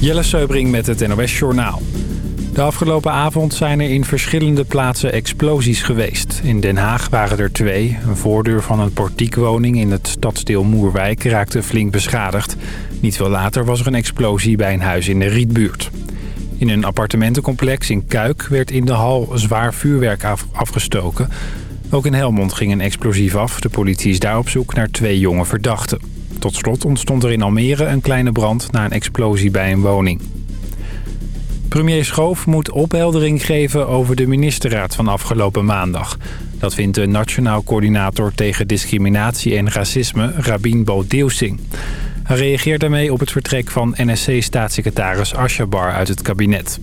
Jelle Seubring met het NOS Journaal. De afgelopen avond zijn er in verschillende plaatsen explosies geweest. In Den Haag waren er twee. Een voordeur van een portiekwoning in het stadsdeel Moerwijk raakte flink beschadigd. Niet veel later was er een explosie bij een huis in de Rietbuurt. In een appartementencomplex in Kuik werd in de hal zwaar vuurwerk afgestoken. Ook in Helmond ging een explosief af. De politie is daar op zoek naar twee jonge verdachten. Tot slot ontstond er in Almere een kleine brand na een explosie bij een woning. Premier Schoof moet opheldering geven over de ministerraad van afgelopen maandag. Dat vindt de Nationaal Coördinator tegen Discriminatie en Racisme, Rabin Bodeusing. Hij reageert daarmee op het vertrek van NSC-staatssecretaris Ashabar uit het kabinet.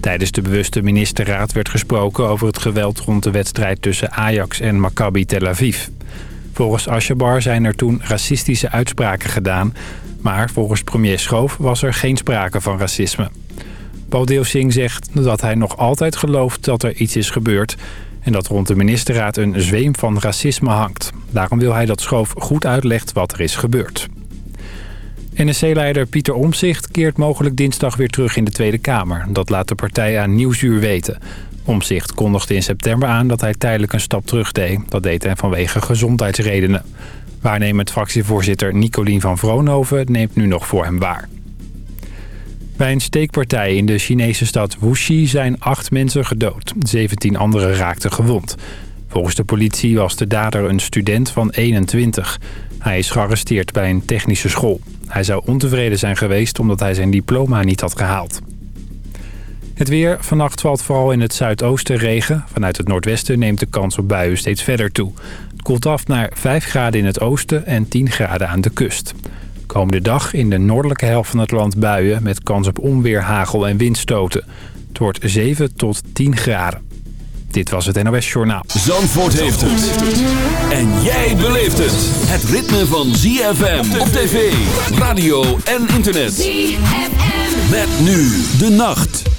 Tijdens de bewuste ministerraad werd gesproken over het geweld rond de wedstrijd tussen Ajax en Maccabi Tel Aviv. Volgens Ashabar zijn er toen racistische uitspraken gedaan... maar volgens premier Schoof was er geen sprake van racisme. Paul Singh zegt dat hij nog altijd gelooft dat er iets is gebeurd... en dat rond de ministerraad een zweem van racisme hangt. Daarom wil hij dat Schoof goed uitlegt wat er is gebeurd. NSC-leider Pieter Omzicht keert mogelijk dinsdag weer terug in de Tweede Kamer. Dat laat de partij aan Nieuwsuur weten. Omzicht kondigde in september aan dat hij tijdelijk een stap terug deed. Dat deed hij vanwege gezondheidsredenen. Waarnemend fractievoorzitter Nicolien van Vroonhoven neemt nu nog voor hem waar. Bij een steekpartij in de Chinese stad Wuxi zijn acht mensen gedood. 17 anderen raakten gewond. Volgens de politie was de dader een student van 21. Hij is gearresteerd bij een technische school. Hij zou ontevreden zijn geweest omdat hij zijn diploma niet had gehaald. Het weer. Vannacht valt vooral in het zuidoosten regen. Vanuit het noordwesten neemt de kans op buien steeds verder toe. Het koelt af naar 5 graden in het oosten en 10 graden aan de kust. Komende dag in de noordelijke helft van het land buien... met kans op onweer, hagel en windstoten. Het wordt 7 tot 10 graden. Dit was het NOS Journaal. Zandvoort heeft het. En jij beleeft het. Het ritme van ZFM op tv, radio en internet. ZFM. Met nu de nacht.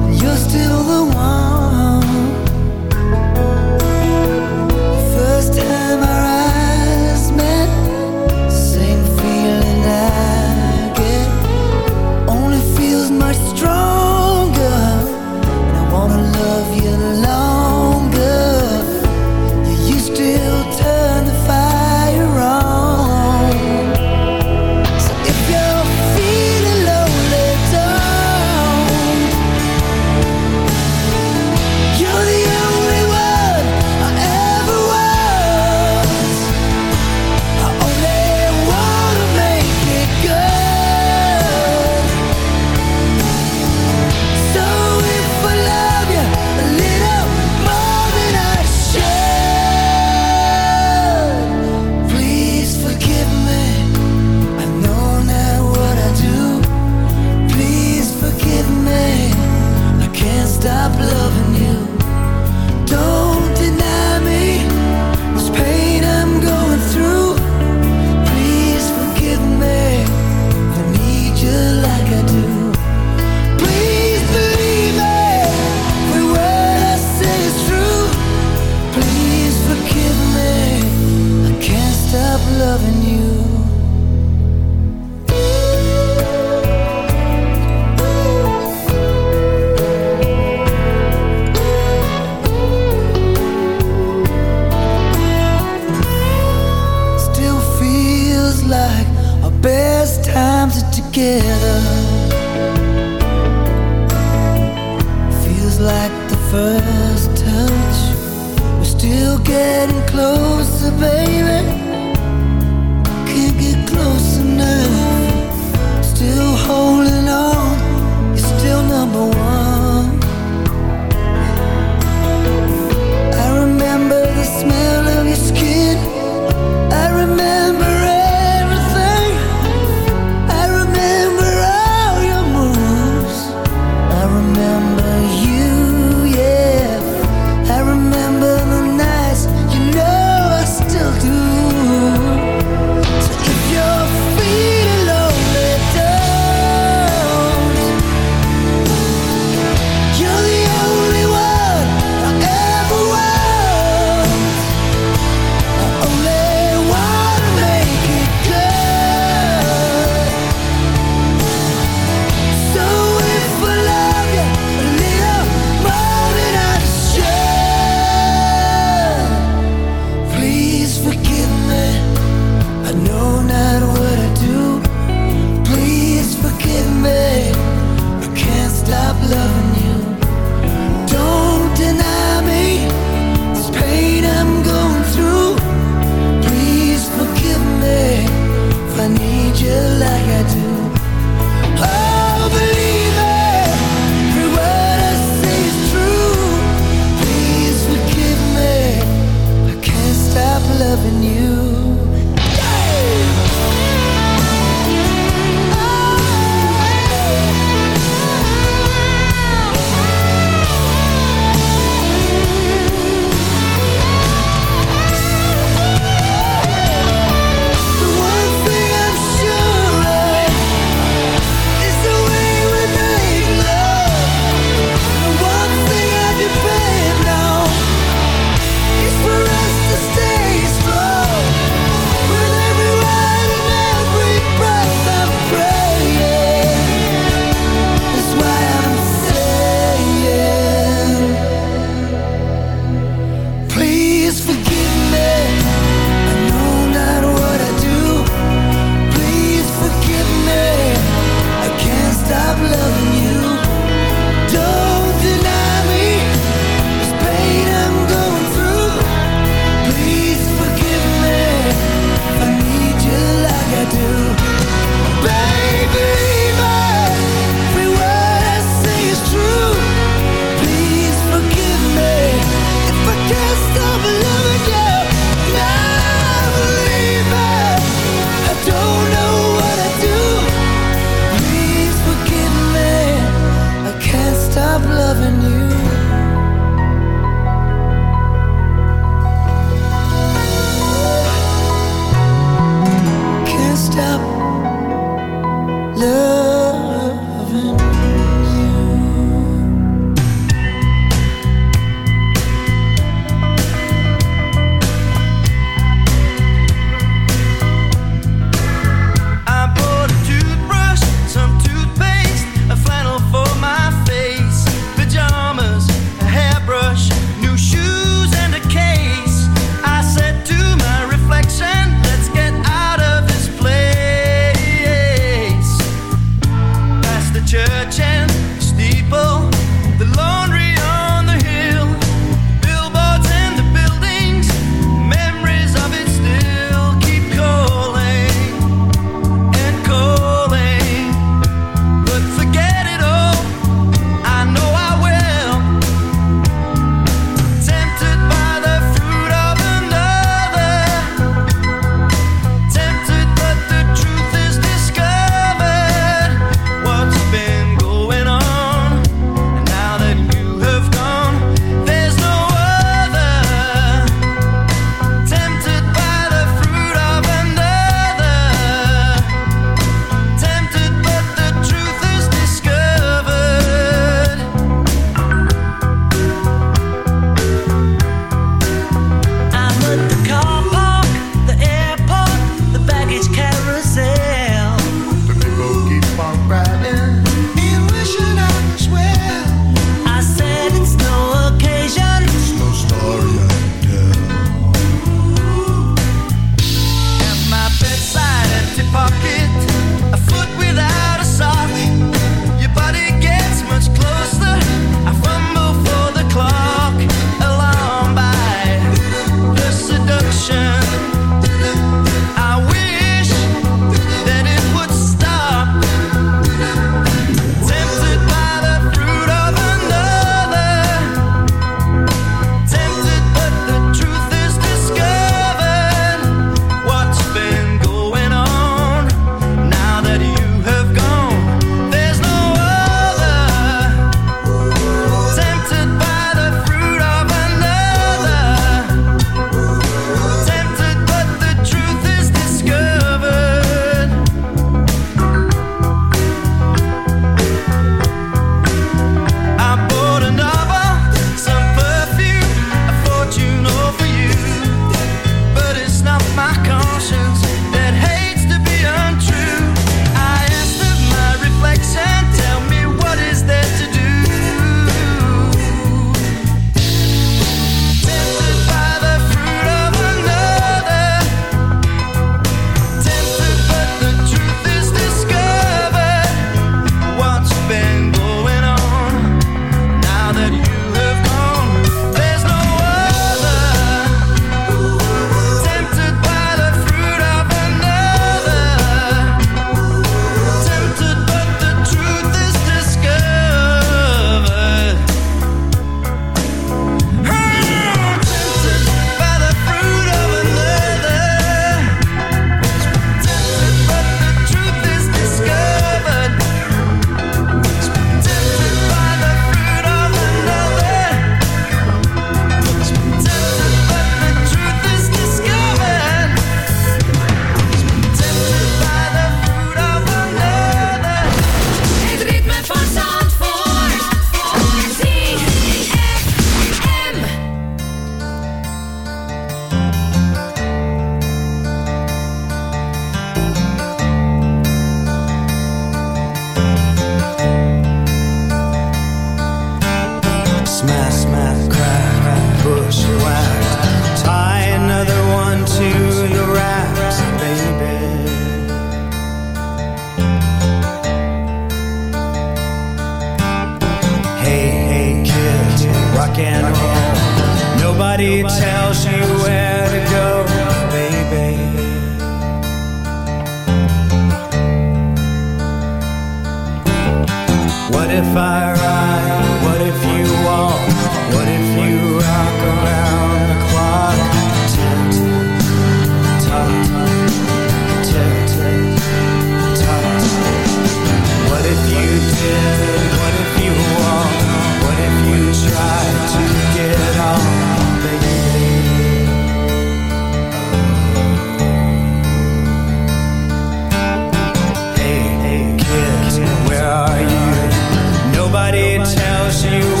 Tells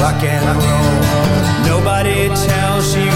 rock and roll. Nobody tells you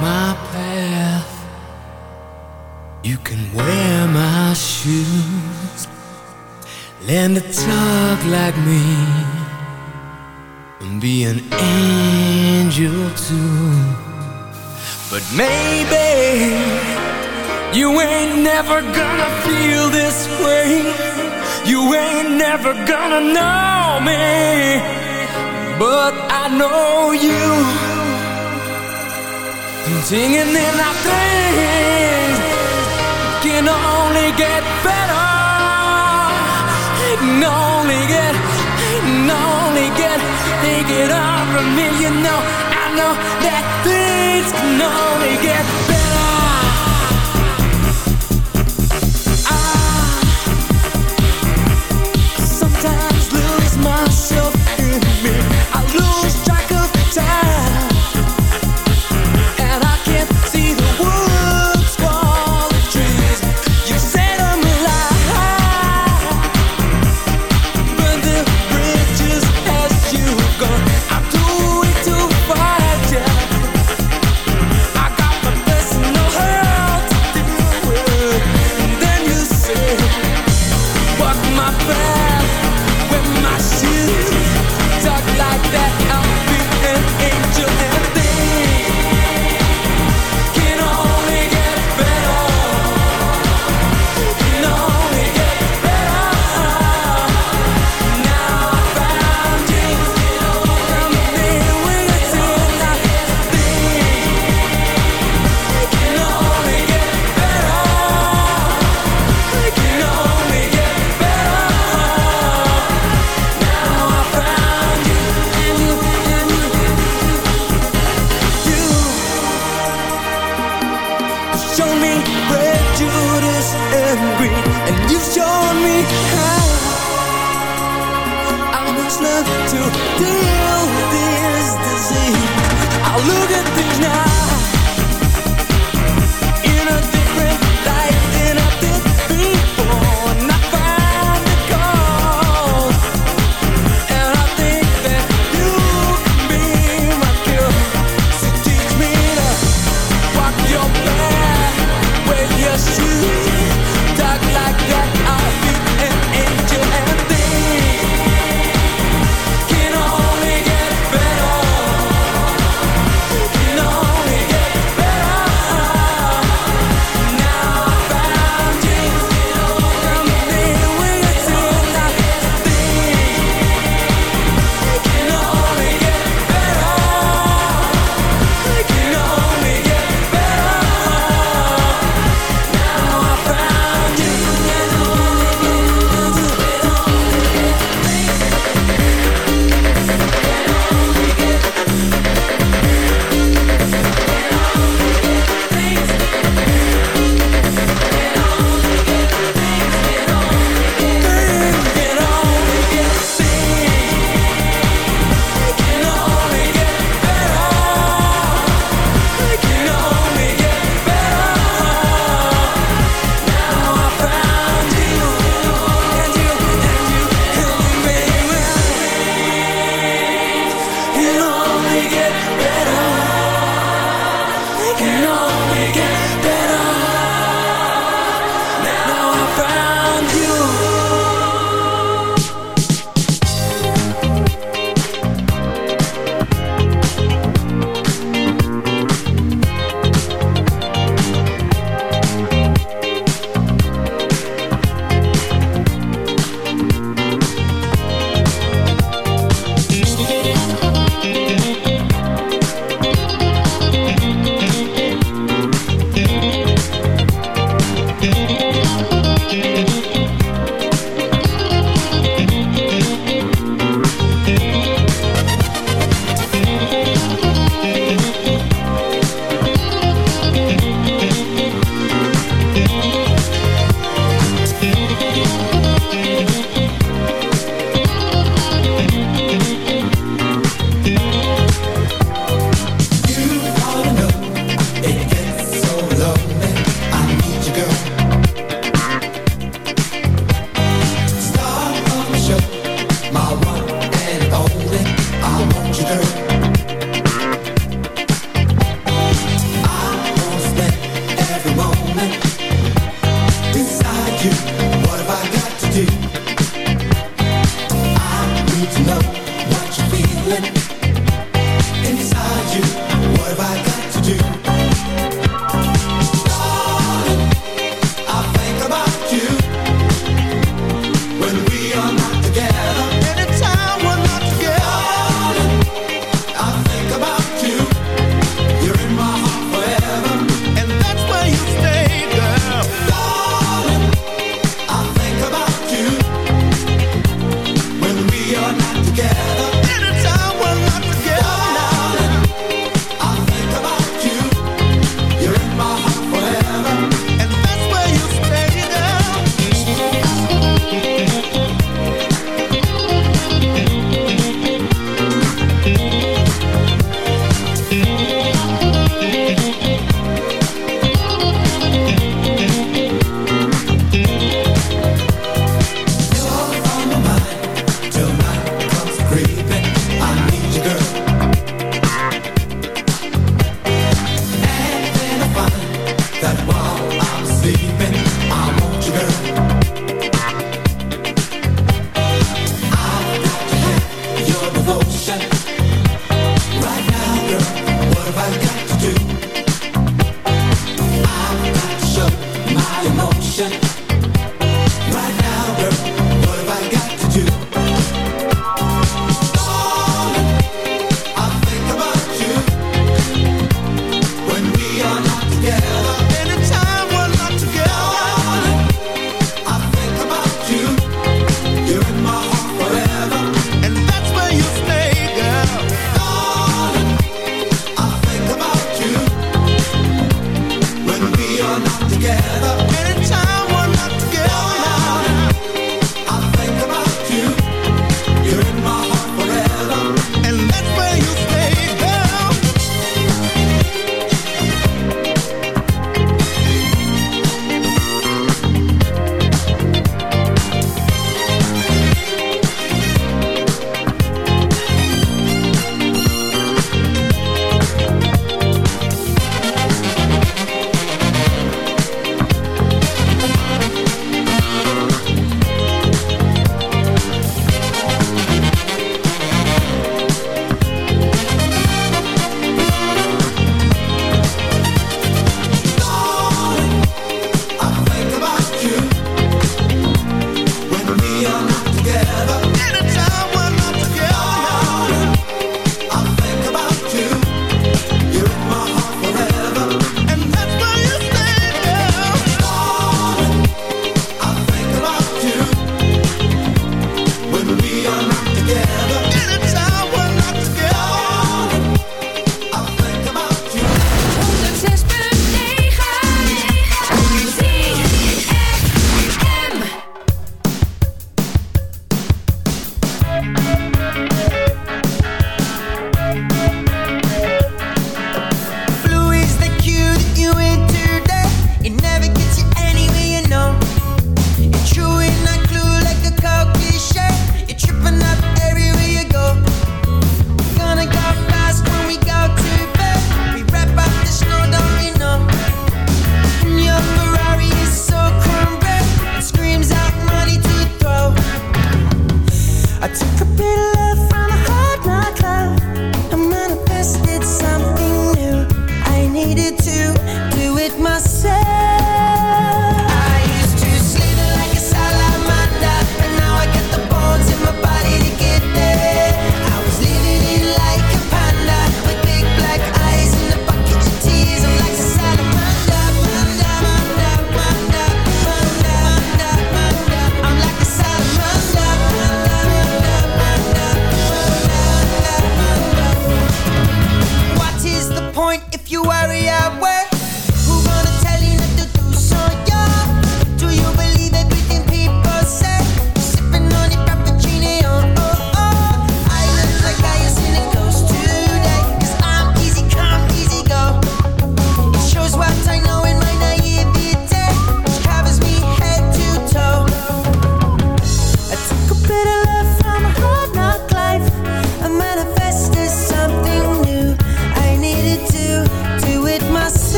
my path. You can wear my shoes. Learn to talk like me. And be an angel too. But maybe you ain't never gonna feel this way. You ain't never gonna know me. But I know you. Singing in our things can only get better. Can only get, can only get, take it from me. You know, I know that things can only get better. Me.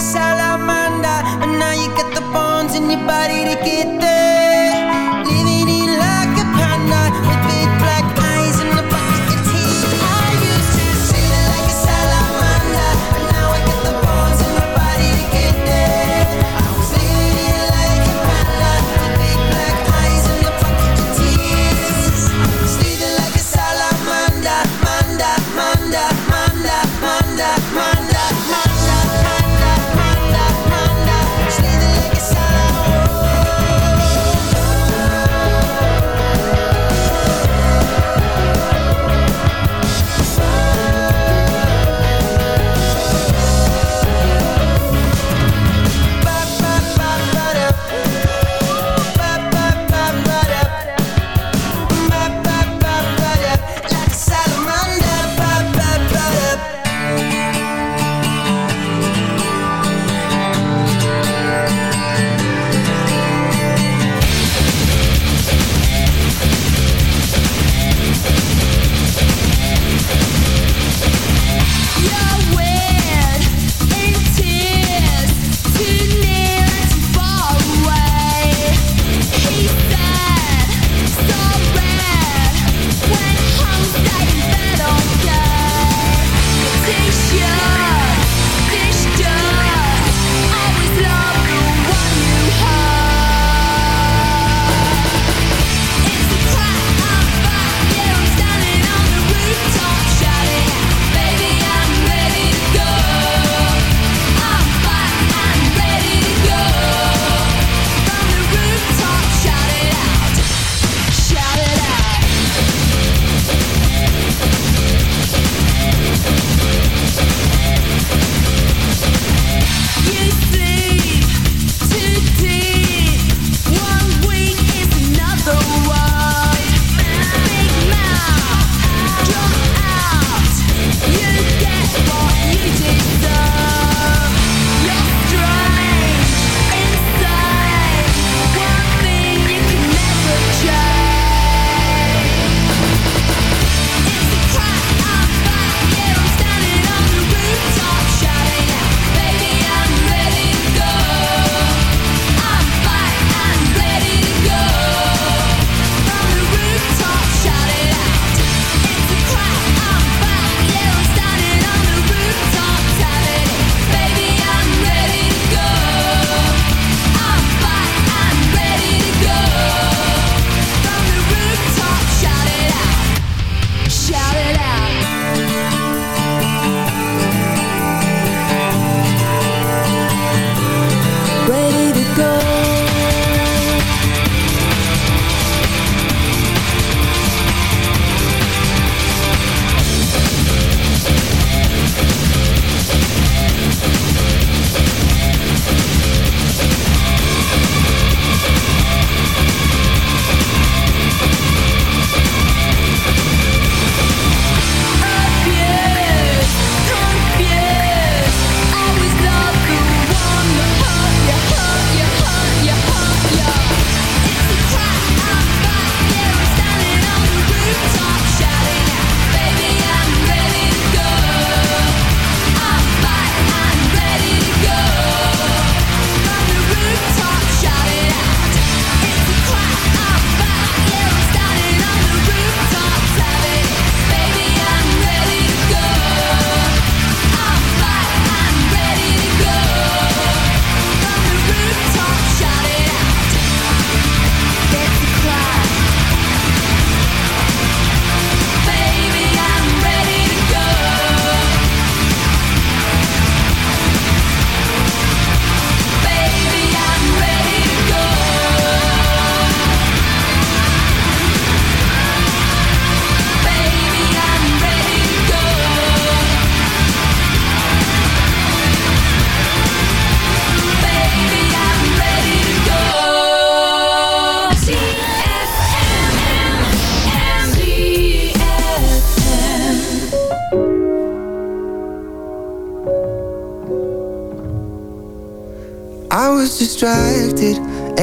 salamander, but now you got the bones in your body to get there.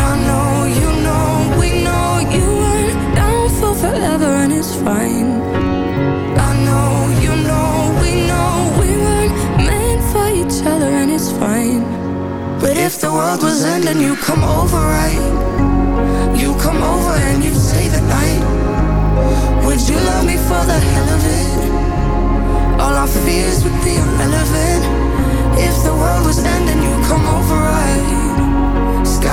I know you know we know you weren't for forever, and it's fine. I know you know we know we weren't meant for each other and it's fine. But if the world was ending, you come over, right? You come over and you stay the night. Would you love me for the hell of it? All our fears would be irrelevant. If the world was ending, you'd come over, right?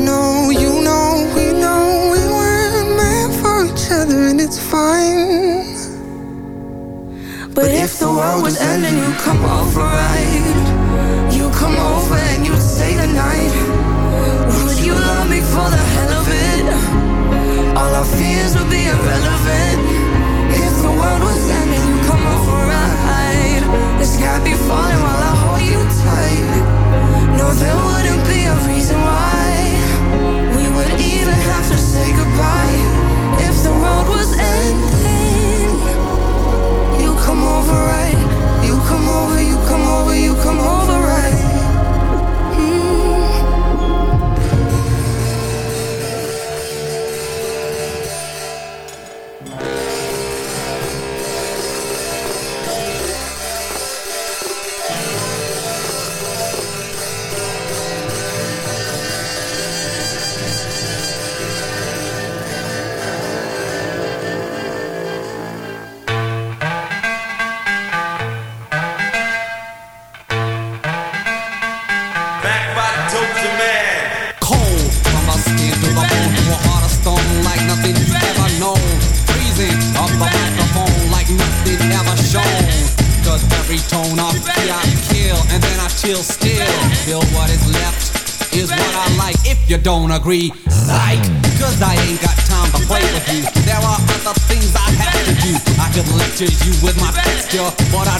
Know you know we know we weren't meant for each other and it's fine. But if the world was ending, you come over, right? You come over and you stay the night. Would you love me for the hell of it? All our fears would be irrelevant. If the world was ending, you come over, right? The sky be falling agree. Like, cause I ain't got time to play with you. There are other things I have to do. I could lecture you with my texture, but I'd